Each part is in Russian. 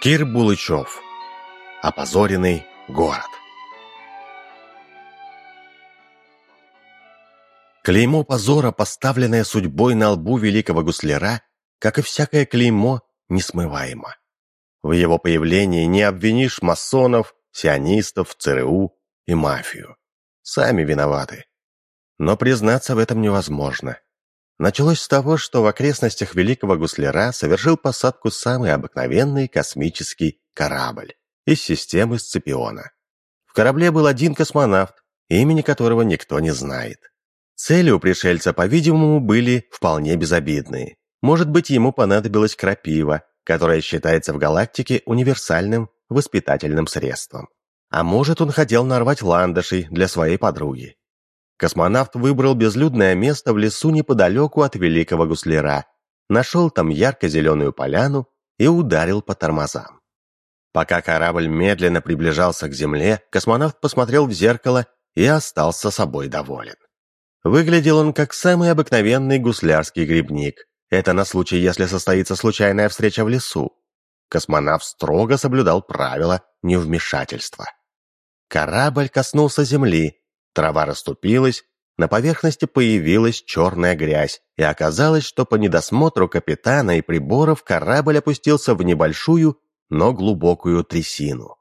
Кир Булычев. Опозоренный город. Клеймо позора, поставленное судьбой на лбу великого гусляра, как и всякое клеймо, несмываемо. В его появлении не обвинишь масонов, сионистов, ЦРУ и мафию. Сами виноваты. Но признаться в этом невозможно. Началось с того, что в окрестностях Великого Гусляра совершил посадку самый обыкновенный космический корабль из системы Сципиона. В корабле был один космонавт, имени которого никто не знает. Цели у пришельца, по-видимому, были вполне безобидные. Может быть, ему понадобилась крапива, которая считается в галактике универсальным воспитательным средством. А может, он хотел нарвать ландышей для своей подруги. Космонавт выбрал безлюдное место в лесу неподалеку от Великого Гусляра, нашел там ярко-зеленую поляну и ударил по тормозам. Пока корабль медленно приближался к Земле, космонавт посмотрел в зеркало и остался собой доволен. Выглядел он как самый обыкновенный гуслярский грибник. Это на случай, если состоится случайная встреча в лесу. Космонавт строго соблюдал правила невмешательства. Корабль коснулся Земли, Трава расступилась, на поверхности появилась черная грязь, и оказалось, что по недосмотру капитана и приборов корабль опустился в небольшую, но глубокую трясину.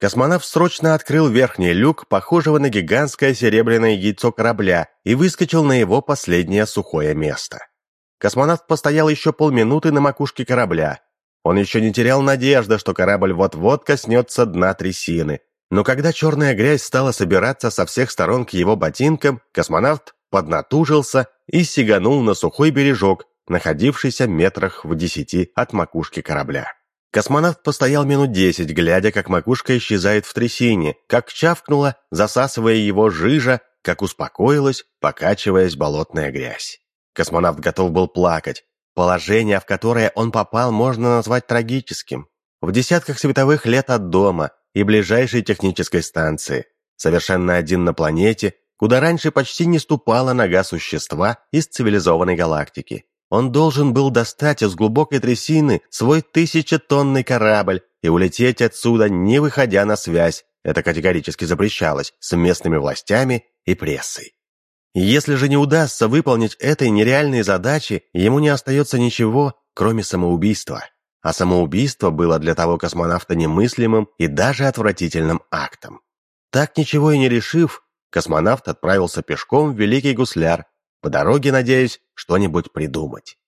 Космонавт срочно открыл верхний люк, похожего на гигантское серебряное яйцо корабля, и выскочил на его последнее сухое место. Космонавт постоял еще полминуты на макушке корабля. Он еще не терял надежды, что корабль вот-вот коснется дна трясины, но когда черная грязь стала собираться со всех сторон к его ботинкам, космонавт поднатужился и сиганул на сухой бережок, находившийся метрах в десяти от макушки корабля. Космонавт постоял минут десять, глядя, как макушка исчезает в трясине, как чавкнула, засасывая его жижа, как успокоилась, покачиваясь болотная грязь. Космонавт готов был плакать. Положение, в которое он попал, можно назвать трагическим. В десятках световых лет от дома, и ближайшей технической станции, совершенно один на планете, куда раньше почти не ступала нога существа из цивилизованной галактики. Он должен был достать из глубокой трясины свой тысячетонный корабль и улететь отсюда, не выходя на связь, это категорически запрещалось, с местными властями и прессой. Если же не удастся выполнить этой нереальной задачи, ему не остается ничего, кроме самоубийства а самоубийство было для того космонавта немыслимым и даже отвратительным актом. Так ничего и не решив, космонавт отправился пешком в Великий Гусляр, по дороге надеясь что-нибудь придумать.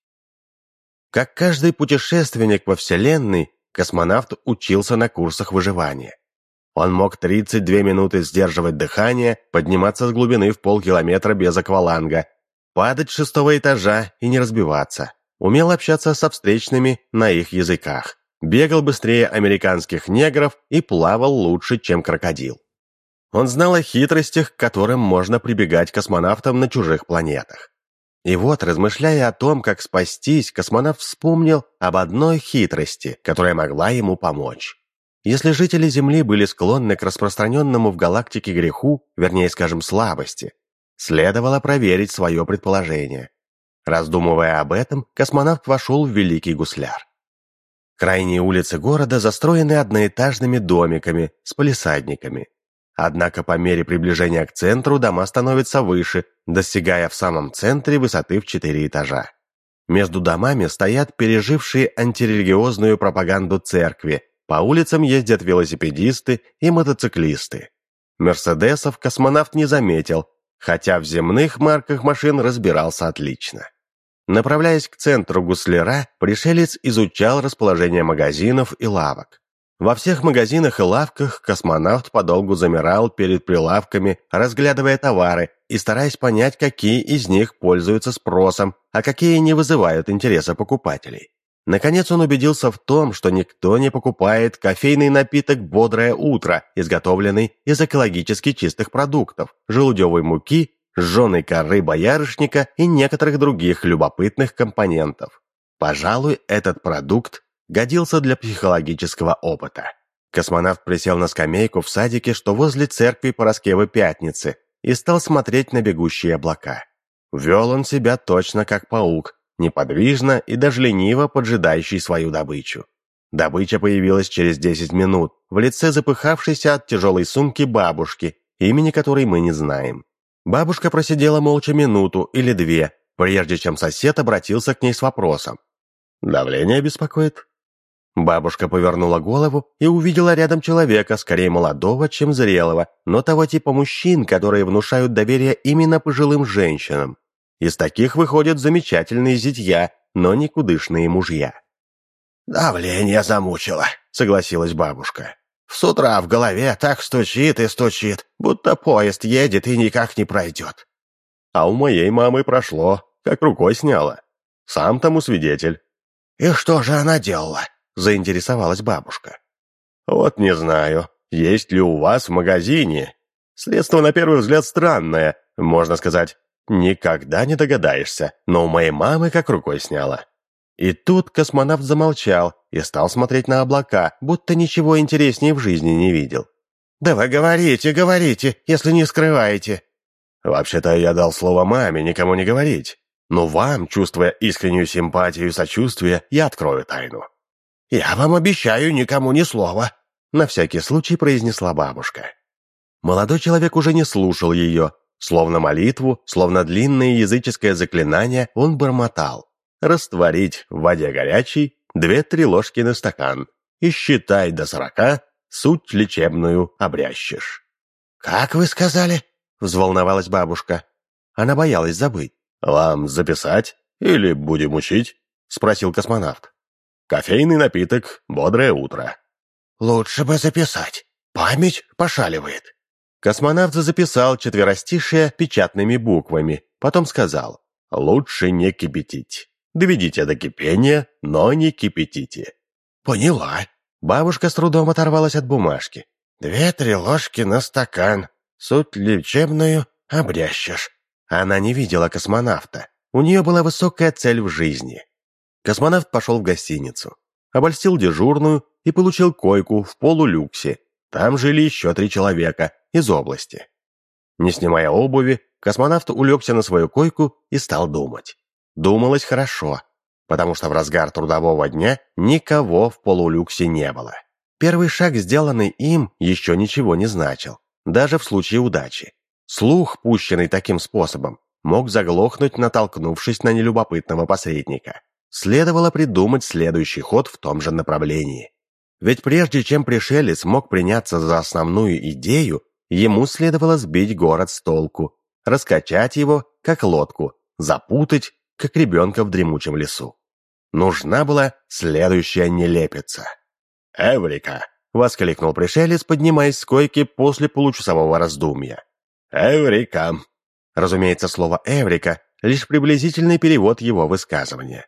Как каждый путешественник во Вселенной, космонавт учился на курсах выживания. Он мог 32 минуты сдерживать дыхание, подниматься с глубины в полкилометра без акваланга, падать с шестого этажа и не разбиваться умел общаться со встречными на их языках, бегал быстрее американских негров и плавал лучше, чем крокодил. Он знал о хитростях, к которым можно прибегать космонавтам на чужих планетах. И вот, размышляя о том, как спастись, космонавт вспомнил об одной хитрости, которая могла ему помочь. Если жители Земли были склонны к распространенному в галактике греху, вернее, скажем, слабости, следовало проверить свое предположение. Раздумывая об этом, космонавт вошел в Великий Гусляр. Крайние улицы города застроены одноэтажными домиками с палисадниками. Однако по мере приближения к центру дома становятся выше, достигая в самом центре высоты в четыре этажа. Между домами стоят пережившие антирелигиозную пропаганду церкви, по улицам ездят велосипедисты и мотоциклисты. Мерседесов космонавт не заметил, хотя в земных марках машин разбирался отлично. Направляясь к центру гусляра, пришелец изучал расположение магазинов и лавок. Во всех магазинах и лавках космонавт подолгу замирал перед прилавками, разглядывая товары и стараясь понять, какие из них пользуются спросом, а какие не вызывают интереса покупателей. Наконец он убедился в том, что никто не покупает кофейный напиток «Бодрое утро», изготовленный из экологически чистых продуктов, желудевой муки жженой коры боярышника и некоторых других любопытных компонентов. Пожалуй, этот продукт годился для психологического опыта. Космонавт присел на скамейку в садике, что возле церкви Пороскевы Пятницы, и стал смотреть на бегущие облака. Вел он себя точно как паук, неподвижно и даже лениво поджидающий свою добычу. Добыча появилась через 10 минут в лице запыхавшейся от тяжелой сумки бабушки, имени которой мы не знаем. Бабушка просидела молча минуту или две, прежде чем сосед обратился к ней с вопросом. «Давление беспокоит?» Бабушка повернула голову и увидела рядом человека, скорее молодого, чем зрелого, но того типа мужчин, которые внушают доверие именно пожилым женщинам. Из таких выходят замечательные зятья, но никудышные мужья. «Давление замучило», — согласилась бабушка. «С утра в голове так стучит и стучит, будто поезд едет и никак не пройдет». А у моей мамы прошло, как рукой сняло. Сам тому свидетель. «И что же она делала?» — заинтересовалась бабушка. «Вот не знаю, есть ли у вас в магазине. Средство, на первый взгляд, странное, можно сказать, никогда не догадаешься, но у моей мамы как рукой сняло». И тут космонавт замолчал и стал смотреть на облака, будто ничего интереснее в жизни не видел. «Да вы говорите, говорите, если не скрываете». «Вообще-то я дал слово маме никому не говорить, но вам, чувствуя искреннюю симпатию и сочувствие, я открою тайну. «Я вам обещаю никому ни слова», — на всякий случай произнесла бабушка. Молодой человек уже не слушал ее. Словно молитву, словно длинное языческое заклинание, он бормотал. «Растворить в воде горячей две-три ложки на стакан и считай до сорока, суть лечебную обрящешь». «Как вы сказали?» — взволновалась бабушка. Она боялась забыть. «Вам записать или будем учить?» — спросил космонавт. Кофейный напиток, бодрое утро. Лучше бы записать. Память пошаливает. Космонавт записал четверостишие печатными буквами, потом сказал «Лучше не кипятить. Доведите до кипения, но не кипятите». «Поняла». Бабушка с трудом оторвалась от бумажки. «Две-три ложки на стакан. Суть лечебную обрящешь». Она не видела космонавта. У нее была высокая цель в жизни. Космонавт пошел в гостиницу, обольстил дежурную и получил койку в полулюксе. Там жили еще три человека из области. Не снимая обуви, космонавт улегся на свою койку и стал думать. Думалось хорошо, потому что в разгар трудового дня никого в полулюксе не было. Первый шаг, сделанный им, еще ничего не значил, даже в случае удачи. Слух, пущенный таким способом, мог заглохнуть, натолкнувшись на нелюбопытного посредника следовало придумать следующий ход в том же направлении. Ведь прежде чем пришелец мог приняться за основную идею, ему следовало сбить город с толку, раскачать его, как лодку, запутать, как ребенка в дремучем лесу. Нужна была следующая нелепица. «Эврика!» — воскликнул пришелец, поднимаясь с койки после получасового раздумья. «Эврика!» Разумеется, слово «эврика» — лишь приблизительный перевод его высказывания.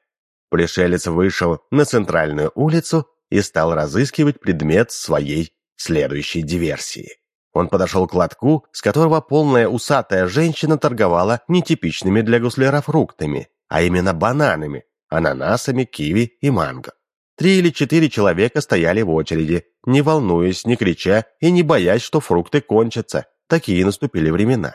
Пришелец вышел на центральную улицу и стал разыскивать предмет своей следующей диверсии. Он подошел к лотку, с которого полная усатая женщина торговала нетипичными для гусляра фруктами, а именно бананами, ананасами, киви и манго. Три или четыре человека стояли в очереди, не волнуясь, не крича и не боясь, что фрукты кончатся. Такие наступили времена.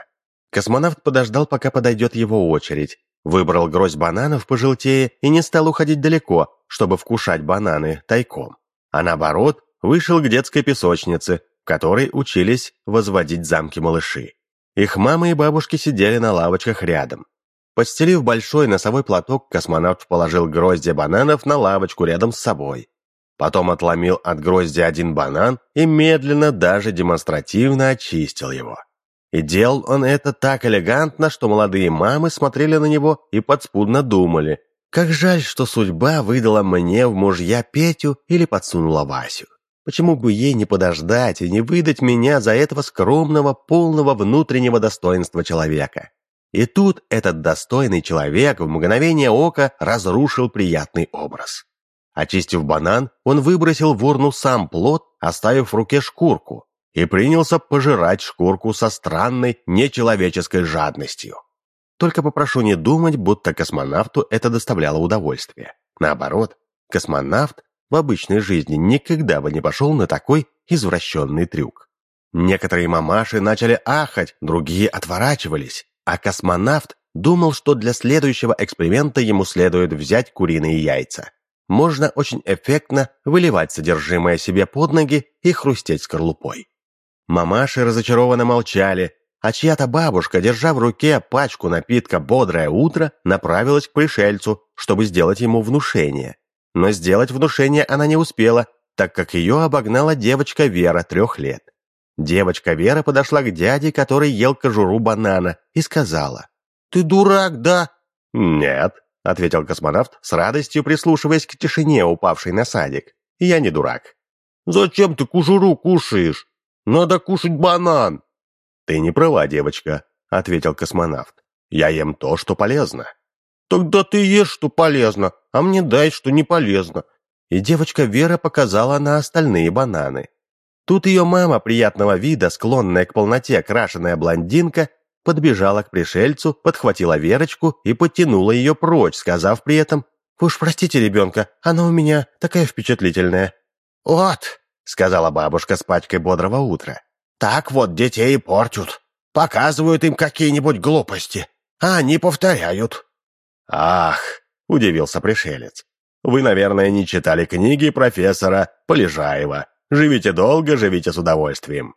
Космонавт подождал, пока подойдет его очередь, Выбрал гроздь бананов пожелтее и не стал уходить далеко, чтобы вкушать бананы тайком. А наоборот, вышел к детской песочнице, в которой учились возводить замки малыши. Их мамы и бабушки сидели на лавочках рядом. Подстелив большой носовой платок, космонавт положил гроздья бананов на лавочку рядом с собой. Потом отломил от гроздя один банан и медленно, даже демонстративно очистил его. И делал он это так элегантно, что молодые мамы смотрели на него и подспудно думали, как жаль, что судьба выдала мне в мужья Петю или подсунула Васю. Почему бы ей не подождать и не выдать меня за этого скромного, полного внутреннего достоинства человека? И тут этот достойный человек в мгновение ока разрушил приятный образ. Очистив банан, он выбросил в урну сам плод, оставив в руке шкурку, и принялся пожирать шкурку со странной, нечеловеческой жадностью. Только попрошу не думать, будто космонавту это доставляло удовольствие. Наоборот, космонавт в обычной жизни никогда бы не пошел на такой извращенный трюк. Некоторые мамаши начали ахать, другие отворачивались, а космонавт думал, что для следующего эксперимента ему следует взять куриные яйца. можно очень эффектно выливать содержимое себе под ноги и хрустеть скорлупой. Мамаши разочарованно молчали, а чья-то бабушка, держа в руке пачку напитка «Бодрое утро», направилась к пришельцу, чтобы сделать ему внушение. Но сделать внушение она не успела, так как ее обогнала девочка Вера трех лет. Девочка Вера подошла к дяде, который ел кожуру банана, и сказала, «Ты дурак, да?» «Нет», — ответил космонавт, с радостью прислушиваясь к тишине, упавшей на садик. «Я не дурак». «Зачем ты кожуру кушаешь? Надо кушать банан!» «Ты не права, девочка», — ответил космонавт. «Я ем то, что полезно». «Тогда ты ешь, что полезно, а мне дай, что не полезно». И девочка Вера показала на остальные бананы. Тут ее мама приятного вида, склонная к полноте крашеная блондинка, подбежала к пришельцу, подхватила Верочку и подтянула ее прочь, сказав при этом «Вы уж простите ребенка, она у меня такая впечатлительная». «Вот», — сказала бабушка с пачкой бодрого утра, «так вот детей портят, показывают им какие-нибудь глупости, а они повторяют». «Ах», — удивился пришелец, «вы, наверное, не читали книги профессора Полежаева. Живите долго, живите с удовольствием».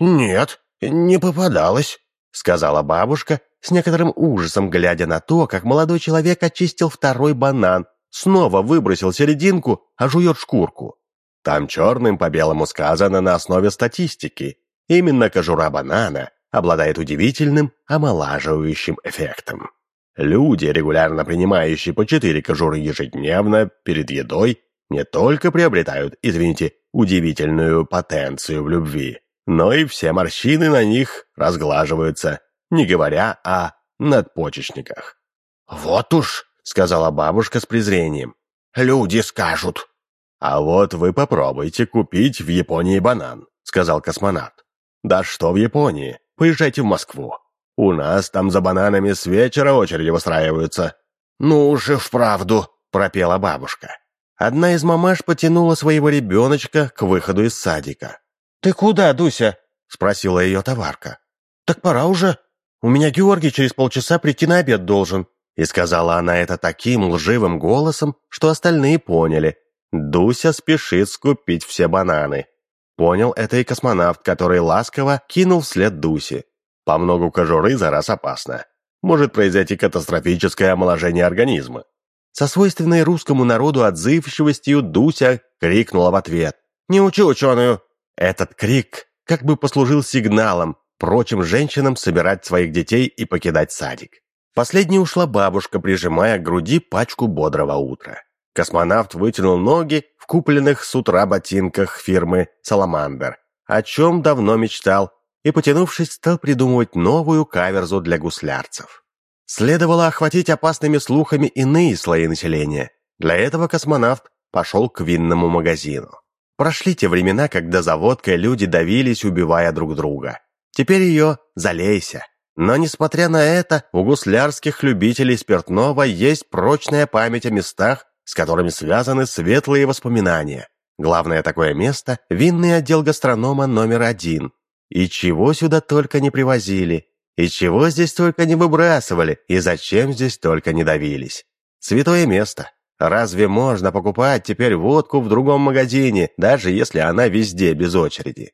«Нет, не попадалось», — сказала бабушка, с некоторым ужасом глядя на то, как молодой человек очистил второй банан, снова выбросил серединку, а жует шкурку. Там черным по белому сказано на основе статистики. Именно кожура банана обладает удивительным омолаживающим эффектом. Люди, регулярно принимающие по четыре кожуры ежедневно перед едой, не только приобретают, извините, удивительную потенцию в любви, но и все морщины на них разглаживаются, не говоря о надпочечниках. «Вот уж», — сказала бабушка с презрением, — «люди скажут». «А вот вы попробуйте купить в Японии банан», — сказал космонавт. «Да что в Японии? Поезжайте в Москву. У нас там за бананами с вечера очереди выстраиваются». «Ну уж и вправду», — пропела бабушка. Одна из мамаш потянула своего ребеночка к выходу из садика. «Ты куда, Дуся?» — спросила ее товарка. «Так пора уже. У меня Георгий через полчаса прийти на обед должен». И сказала она это таким лживым голосом, что остальные поняли. Дуся спешит скупить все бананы. Понял это и космонавт, который ласково кинул вслед Дуси. По многу кожуры за раз опасно. Может произойти катастрофическое омоложение организма. Со свойственной русскому народу отзывчивостью Дуся крикнула в ответ. «Не учу ученую! Этот крик как бы послужил сигналом прочим женщинам собирать своих детей и покидать садик. Последней ушла бабушка, прижимая к груди пачку бодрого утра. Космонавт вытянул ноги в купленных с утра ботинках фирмы «Саламандр», о чем давно мечтал, и, потянувшись, стал придумывать новую каверзу для гуслярцев. Следовало охватить опасными слухами иные слои населения. Для этого космонавт пошел к винному магазину. Прошли те времена, когда за водкой люди давились, убивая друг друга. Теперь ее залейся. Но, несмотря на это, у гуслярских любителей спиртного есть прочная память о местах, с которыми связаны светлые воспоминания. Главное такое место – винный отдел гастронома номер один. И чего сюда только не привозили, и чего здесь только не выбрасывали, и зачем здесь только не давились. Святое место. Разве можно покупать теперь водку в другом магазине, даже если она везде без очереди?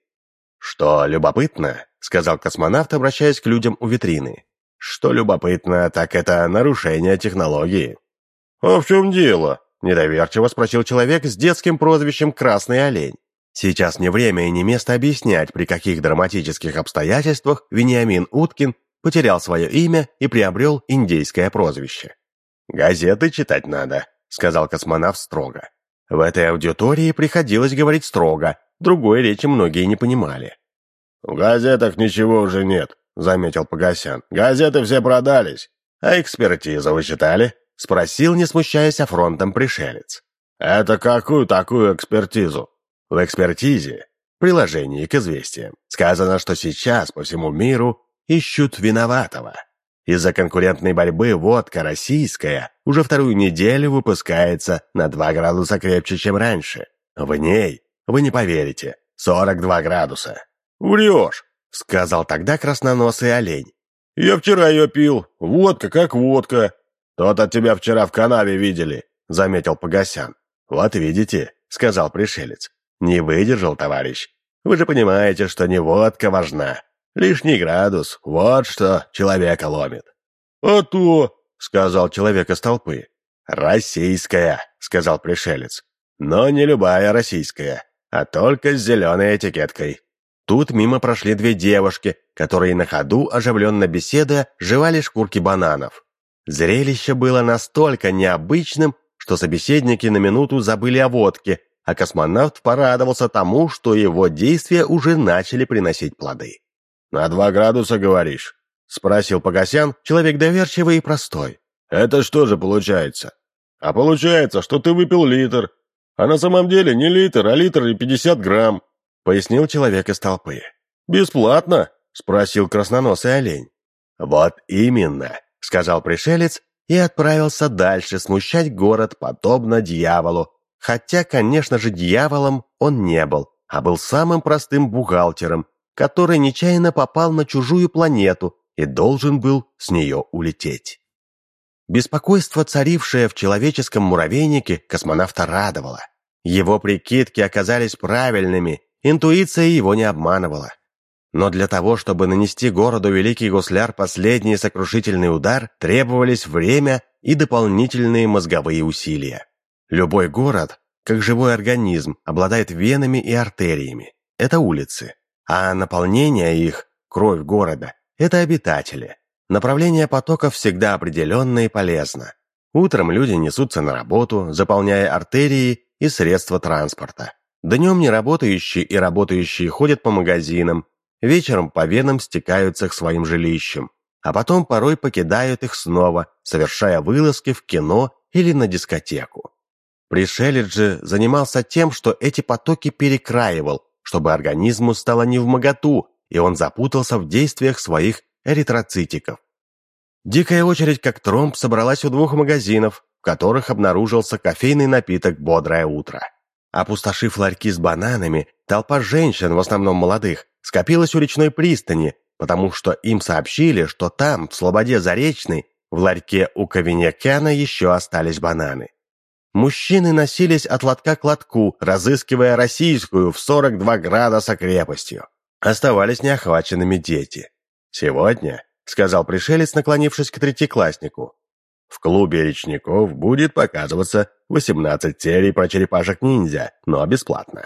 «Что любопытно», — сказал космонавт, обращаясь к людям у витрины. «Что любопытно, так это нарушение технологии». «А в чем дело?» — недоверчиво спросил человек с детским прозвищем «Красный олень». Сейчас не время и не место объяснять, при каких драматических обстоятельствах Вениамин Уткин потерял свое имя и приобрел индейское прозвище. «Газеты читать надо», сказал космонавт строго. В этой аудитории приходилось говорить строго, другой речи многие не понимали. «В газетах ничего уже нет», — заметил Погосян. «Газеты все продались. А экспертизу вы читали?» — спросил, не смущаясь фронтом пришелец. «Это какую такую экспертизу?» В экспертизе, приложении к известиям, сказано, что сейчас по всему миру ищут виноватого. Из-за конкурентной борьбы водка российская уже вторую неделю выпускается на 2 градуса крепче, чем раньше. В ней, вы не поверите, 42 градуса. «Врешь», — сказал тогда красноносый олень. «Я вчера ее пил. Водка как водка». «Тот от тебя вчера в канаве видели», — заметил Погосян. «Вот видите», — сказал пришелец. «Не выдержал, товарищ. Вы же понимаете, что не водка важна. Лишний градус — вот что человека ломит». «А то», — сказал человек из толпы. «Российская», — сказал пришелец. «Но не любая российская, а только с зеленой этикеткой». Тут мимо прошли две девушки, которые на ходу, оживленно беседуя, жевали шкурки бананов. Зрелище было настолько необычным, что собеседники на минуту забыли о водке, а космонавт порадовался тому, что его действия уже начали приносить плоды. «На два градуса, говоришь?» — спросил Погосян, человек доверчивый и простой. «Это что же получается?» «А получается, что ты выпил литр, а на самом деле не литр, а литр и пятьдесят грамм», — пояснил человек из толпы. «Бесплатно?» — спросил красноносый олень. «Вот именно», — сказал пришелец и отправился дальше смущать город подобно дьяволу, хотя, конечно же, дьяволом он не был, а был самым простым бухгалтером, который нечаянно попал на чужую планету и должен был с нее улететь. Беспокойство, царившее в человеческом муравейнике, космонавта радовало. Его прикидки оказались правильными, интуиция его не обманывала. Но для того, чтобы нанести городу Великий Гусляр последний сокрушительный удар, требовались время и дополнительные мозговые усилия. Любой город, как живой организм, обладает венами и артериями. Это улицы. А наполнение их, кровь города, это обитатели. Направление потоков всегда определенно и полезно. Утром люди несутся на работу, заполняя артерии и средства транспорта. Днем неработающие и работающие ходят по магазинам, вечером по венам стекаются к своим жилищам, а потом порой покидают их снова, совершая вылазки в кино или на дискотеку. Пришелец же занимался тем, что эти потоки перекраивал, чтобы организму стало невмоготу, и он запутался в действиях своих эритроцитиков. Дикая очередь, как тромб, собралась у двух магазинов, в которых обнаружился кофейный напиток «Бодрое утро». Опустошив ларьки с бананами, толпа женщин, в основном молодых, скопилась у речной пристани, потому что им сообщили, что там, в Слободе Заречной, в ларьке у Ковенякяна еще остались бананы. Мужчины носились от лотка к лотку, разыскивая российскую в 42 градуса крепостью. Оставались неохваченными дети. «Сегодня», — сказал пришелец, наклонившись к третьекласснику, «в клубе речников будет показываться 18 серий про черепашек-ниндзя, но бесплатно».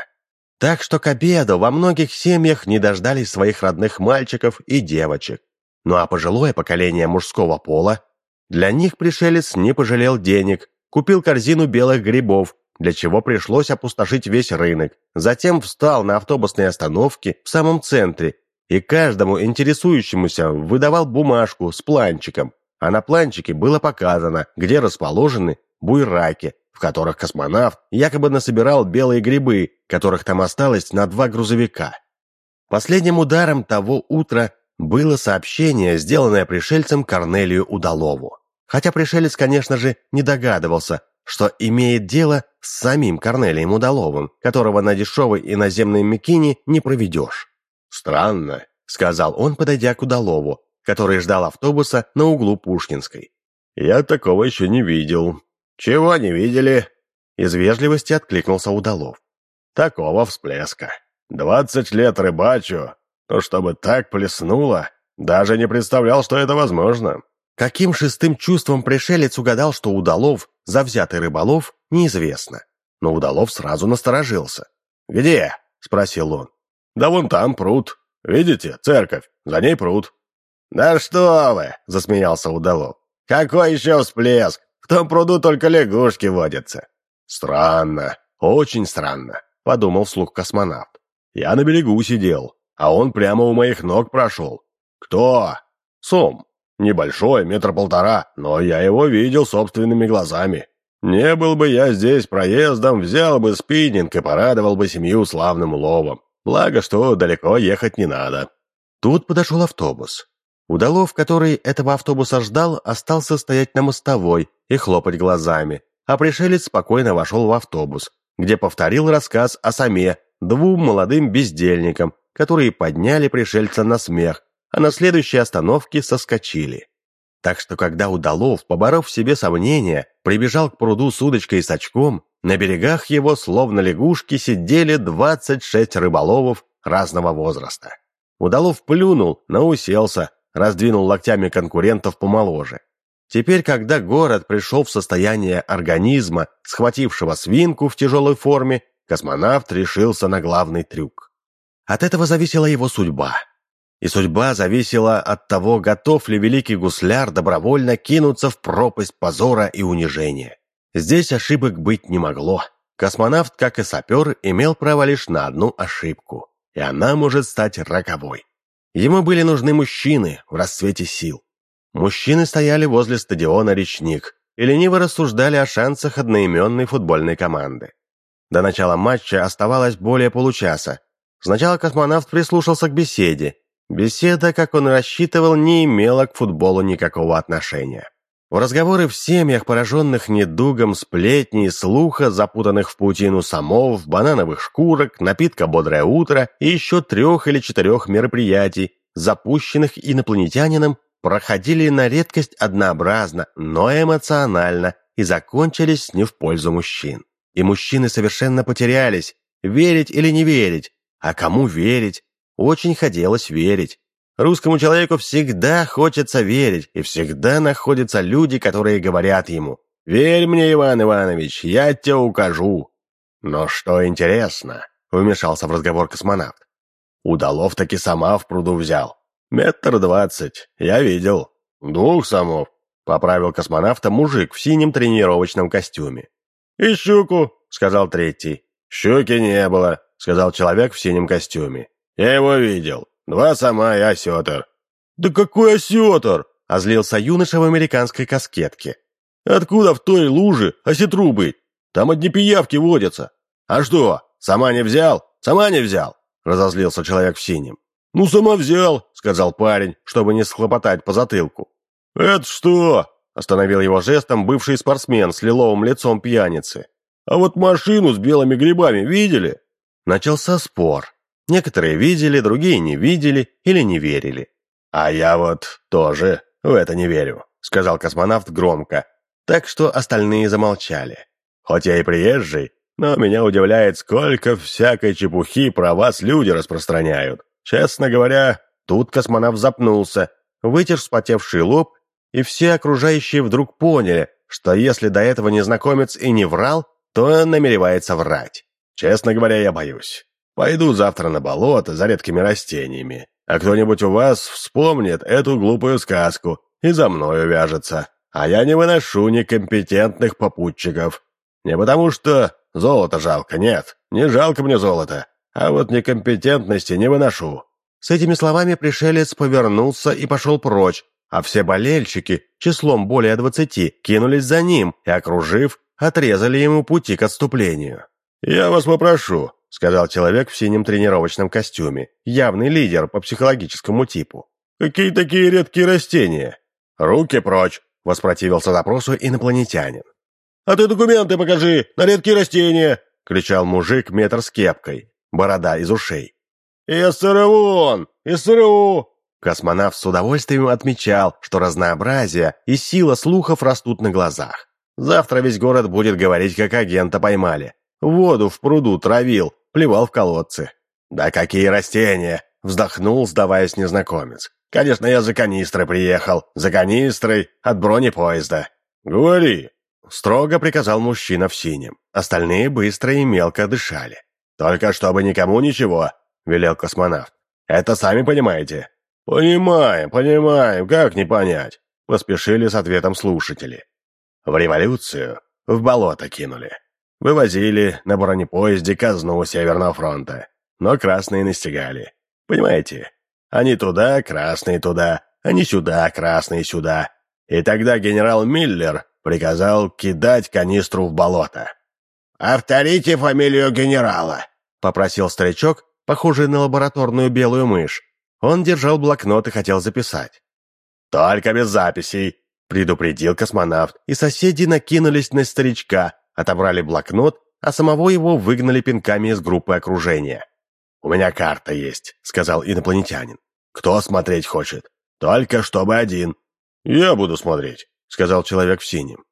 Так что к обеду во многих семьях не дождались своих родных мальчиков и девочек. Ну а пожилое поколение мужского пола, для них пришелец не пожалел денег, купил корзину белых грибов, для чего пришлось опустошить весь рынок. Затем встал на автобусной остановке в самом центре и каждому интересующемуся выдавал бумажку с планчиком, а на планчике было показано, где расположены буйраки, в которых космонавт якобы насобирал белые грибы, которых там осталось на два грузовика. Последним ударом того утра было сообщение, сделанное пришельцем Корнелию Удалову. Хотя пришелец, конечно же, не догадывался, что имеет дело с самим Корнелием Удаловым, которого на дешевой иноземной Микине не проведешь. «Странно», — сказал он, подойдя к Удалову, который ждал автобуса на углу Пушкинской. «Я такого еще не видел. «Чего не видели?» Из вежливости откликнулся Удалов. «Такого всплеска. Двадцать лет рыбачу, но чтобы так плеснуло, даже не представлял, что это возможно». Каким шестым чувством пришелец угадал, что Удалов, завзятый рыболов, неизвестно. Но Удалов сразу насторожился. «Где?» — спросил он. «Да вон там пруд. Видите, церковь, за ней пруд». «Да что вы!» — засмеялся Удалов. «Какой еще всплеск? В том пруду только лягушки водятся». «Странно, очень странно», — подумал вслух космонавт. «Я на берегу сидел, а он прямо у моих ног прошел». «Кто?» «Сом. Небольшой, метр полтора, но я его видел собственными глазами. Не был бы я здесь проездом, взял бы спиннинг и порадовал бы семью славным уловом. Благо, что далеко ехать не надо». Тут подошел автобус. Удалов, который этого автобуса ждал, остался стоять на мостовой и хлопать глазами, а пришелец спокойно вошел в автобус, где повторил рассказ о Саме двум молодым бездельникам, которые подняли пришельца на смех, а на следующей остановке соскочили. Так что когда Удалов, поборов в себе сомнения, прибежал к пруду с удочкой и с очком, На берегах его, словно лягушки, сидели 26 рыболовов разного возраста. Удалов плюнул, но уселся, раздвинул локтями конкурентов помоложе. Теперь, когда город пришел в состояние организма, схватившего свинку в тяжелой форме, космонавт решился на главный трюк. От этого зависела его судьба. И судьба зависела от того, готов ли великий гусляр добровольно кинуться в пропасть позора и унижения. Здесь ошибок быть не могло. Космонавт, как и сапер, имел право лишь на одну ошибку, и она может стать роковой. Ему были нужны мужчины в расцвете сил. Мужчины стояли возле стадиона «Речник» и лениво рассуждали о шансах одноименной футбольной команды. До начала матча оставалось более получаса. Сначала космонавт прислушался к беседе. Беседа, как он рассчитывал, не имела к футболу никакого отношения. В разговоры в семьях, пораженных недугом сплетни и слуха, запутанных в паутину самов, банановых шкурок, напитка «Бодрое утро» и еще трех или четырех мероприятий, запущенных инопланетянином, проходили на редкость однообразно, но эмоционально и закончились не в пользу мужчин. И мужчины совершенно потерялись, верить или не верить, а кому верить? Очень хотелось верить. Русскому человеку всегда хочется верить, и всегда находятся люди, которые говорят ему «Верь мне, Иван Иванович, я тебе укажу». Но что интересно, вмешался в разговор космонавт. Удалов таки сама в пруду взял. Метр двадцать, я видел. Двух самов, поправил космонавта мужик в синем тренировочном костюме. «И щуку», — сказал третий. «Щуки не было», — сказал человек в синем костюме. «Я его видел. Два сама и осетр». «Да какой осетр?» — озлился юноша в американской каскетке. «Откуда в той луже осетру быть? Там одни пиявки водятся». «А что, сама не взял? Сама не взял?» — разозлился человек в синем. «Ну, сама взял», — сказал парень, чтобы не схлопотать по затылку. «Это что?» — остановил его жестом бывший спортсмен с лиловым лицом пьяницы. «А вот машину с белыми грибами видели?» Начался спор. Некоторые видели, другие не видели или не верили. «А я вот тоже в это не верю», — сказал космонавт громко, так что остальные замолчали. «Хоть я и приезжий, но меня удивляет, сколько всякой чепухи про вас люди распространяют. Честно говоря, тут космонавт запнулся, вытер вспотевший лоб, и все окружающие вдруг поняли, что если до этого незнакомец и не врал, то намеревается врать. Честно говоря, я боюсь. Пойду завтра на болото за редкими растениями, а кто-нибудь у вас вспомнит эту глупую сказку и за мной увяжется. А я не выношу некомпетентных попутчиков. Не потому что золото жалко, нет, не жалко мне золото, а вот некомпетентности не выношу». С этими словами пришелец повернулся и пошел прочь, а все болельщики, числом более двадцати, кинулись за ним и, окружив, отрезали ему пути к отступлению. «Я вас попрошу, сказал человек в синем тренировочном костюме, явный лидер по психологическому типу. «Какие такие редкие растения?» «Руки прочь!» — воспротивился запросу инопланетянин. «А ты документы покажи на редкие растения!» — кричал мужик метр с кепкой, борода из ушей. «Из СРУ Из СРУ!» Космонавт с удовольствием отмечал, что разнообразие и сила слухов растут на глазах. Завтра весь город будет говорить, как агента поймали. Воду в пруду травил, плевал в колодцы. «Да какие растения!» — вздохнул, сдаваясь незнакомец. «Конечно, я за канистрой приехал. За канистрой от бронепоезда». «Говори!» — строго приказал мужчина в синем. Остальные быстро и мелко дышали. «Только чтобы никому ничего», — велел космонавт. «Это сами понимаете?» «Понимаем, понимаем, как не понять?» — поспешили с ответом слушатели. «В революцию в болото кинули. Вывозили на бронепоезде казну Северного фронта, но красные настигали. Понимаете? Они туда, красные туда, они сюда, красные сюда. И тогда генерал Миллер приказал кидать канистру в болото. «Повторите фамилию генерала», — попросил старичок, похожий на лабораторную белую мышь. Он держал блокнот и хотел записать. «Только без записей», — предупредил космонавт, и соседи накинулись на старичка, отобрали блокнот, а самого его выгнали пинками из группы окружения. «У меня карта есть», — сказал инопланетянин. «Кто смотреть хочет? Только чтобы один». «Я буду смотреть», — сказал человек в синем.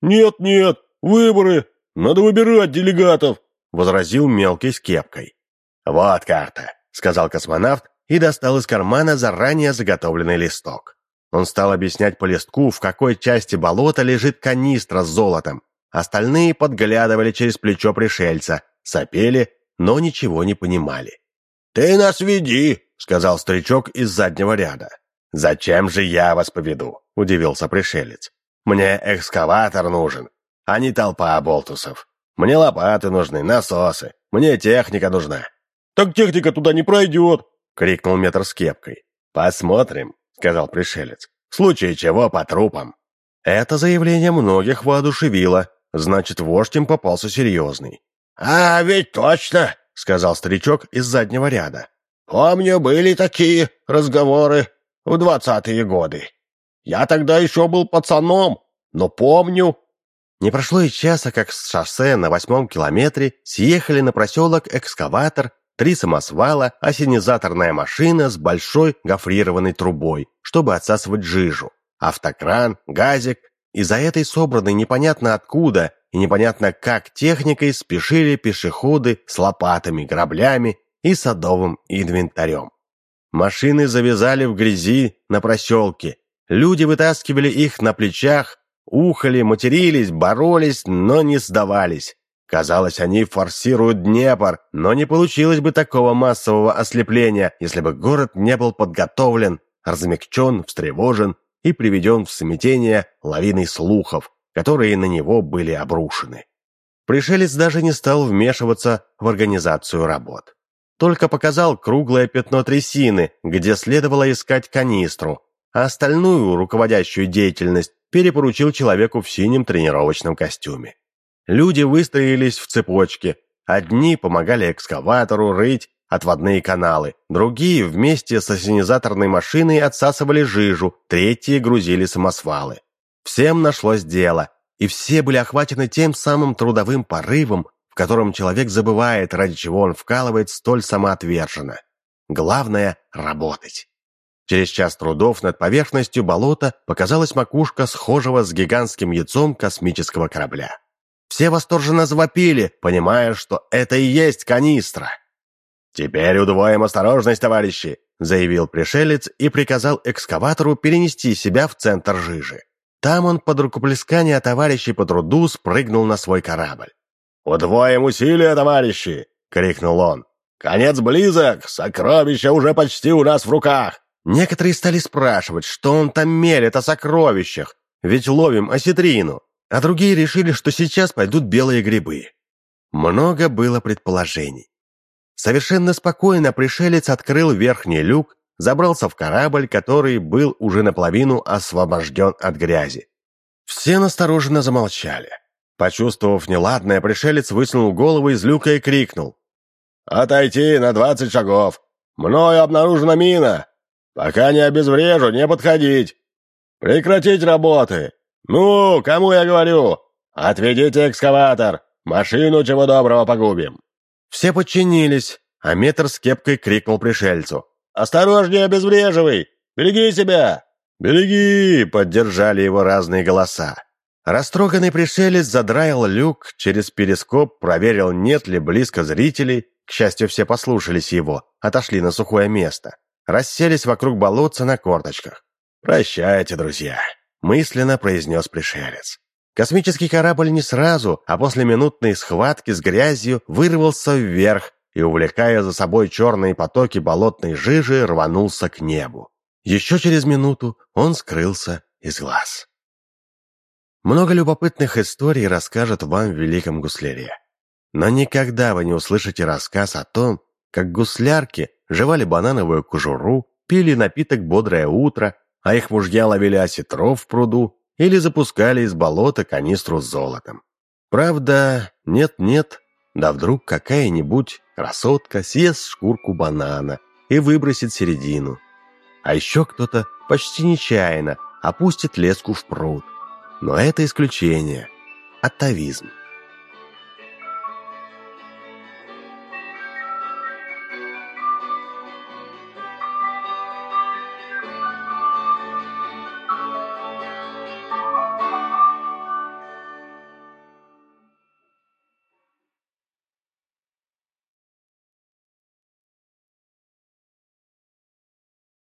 «Нет, нет, выборы», Надо выбирать делегатов», — возразил мелкий с кепкой. «Вот карта», — сказал космонавт и достал из кармана заранее заготовленный листок. Он стал объяснять по листку, в какой части болота лежит канистра с золотом. Остальные подглядывали через плечо пришельца, сопели, но ничего не понимали. «Ты нас веди», — сказал старичок из заднего ряда. «Зачем же я вас поведу?» — удивился пришелец. «Мне экскаватор нужен, а не толпа оболтусов. Мне лопаты нужны, насосы, мне техника нужна». «Так техника туда не пройдет!» — крикнул метр с кепкой. «Посмотрим», — сказал пришелец. «В случае чего по трупам». Это заявление многих воодушевило, значит, вождь им попался серьезный. «А ведь точно!» — сказал старичок из заднего ряда. «Помню, были такие разговоры в двадцатые годы. Я тогда еще был пацаном, но помню». Не прошло и часа, как с шоссе на восьмом километре съехали на проселок экскаватор, три самосвала, осенизаторная машина с большой гофрированной трубой, чтобы отсасывать жижу, автокран, газик, и за этой собранной непонятно откуда и непонятно как техникой спешили пешеходы с лопатами, граблями и садовым инвентарем. Машины завязали в грязи на проселке. Люди вытаскивали их на плечах, ухали, матерились, боролись, но не сдавались. Казалось, они форсируют Днепр, но не получилось бы такого массового ослепления, если бы город не был подготовлен, размягчен, встревожен и приведен в смятение лавиной слухов, которые на него были обрушены. Пришелец даже не стал вмешиваться в организацию работ только показал круглое пятно трясины, где следовало искать канистру, а остальную руководящую деятельность перепоручил человеку в синем тренировочном костюме. Люди выстроились в цепочке. Одни помогали экскаватору рыть отводные каналы, другие вместе с осенизаторной машиной отсасывали жижу, третьи грузили самосвалы. Всем нашлось дело, и все были охвачены тем самым трудовым порывом, в котором человек забывает, ради чего он вкалывает столь самоотверженно. Главное — работать. Через час трудов над поверхностью болота показалась макушка схожего с гигантским яйцом космического корабля. Все восторженно завопили, понимая, что это и есть канистра. «Теперь удвоим осторожность, товарищи!» заявил пришелец и приказал экскаватору перенести себя в центр жижи. Там он под рукоплескание товарищей по труду спрыгнул на свой корабль. «Удвоим усилия, товарищи!» — крикнул он. «Конец близок! Сокровища уже почти у нас в руках!» Некоторые стали спрашивать, что он там мелет о сокровищах, ведь ловим осетрину, а другие решили, что сейчас пойдут белые грибы. Много было предположений. Совершенно спокойно пришелец открыл верхний люк, забрался в корабль, который был уже наполовину освобожден от грязи. Все настороженно замолчали. Почувствовав неладное, пришелец высунул голову из люка и крикнул. «Отойти на двадцать шагов! Мною обнаружена мина! Пока не обезврежу, не подходить! Прекратить работы! Ну, кому я говорю? Отведите экскаватор! Машину чего доброго погубим!» Все подчинились, а метр с кепкой крикнул пришельцу. «Осторожнее обезвреживай! Береги себя!» «Береги!» — поддержали его разные голоса. Растроганный пришелец задраил люк, через перископ проверил, нет ли близко зрителей. К счастью, все послушались его, отошли на сухое место. Расселись вокруг болотца на корточках. «Прощайте, друзья», — мысленно произнес пришелец. Космический корабль не сразу, а после минутной схватки с грязью вырвался вверх и, увлекая за собой черные потоки болотной жижи, рванулся к небу. Еще через минуту он скрылся из глаз. Много любопытных историй расскажет вам в Великом Гусляре. Но никогда вы не услышите рассказ о том, как гуслярки жевали банановую кожуру, пили напиток «Бодрое утро», а их мужья ловили осетров в пруду или запускали из болота канистру с золотом. Правда, нет-нет, да вдруг какая-нибудь красотка съест шкурку банана и выбросит середину. А еще кто-то почти нечаянно опустит леску в пруд. Но это исключение. Атовизм.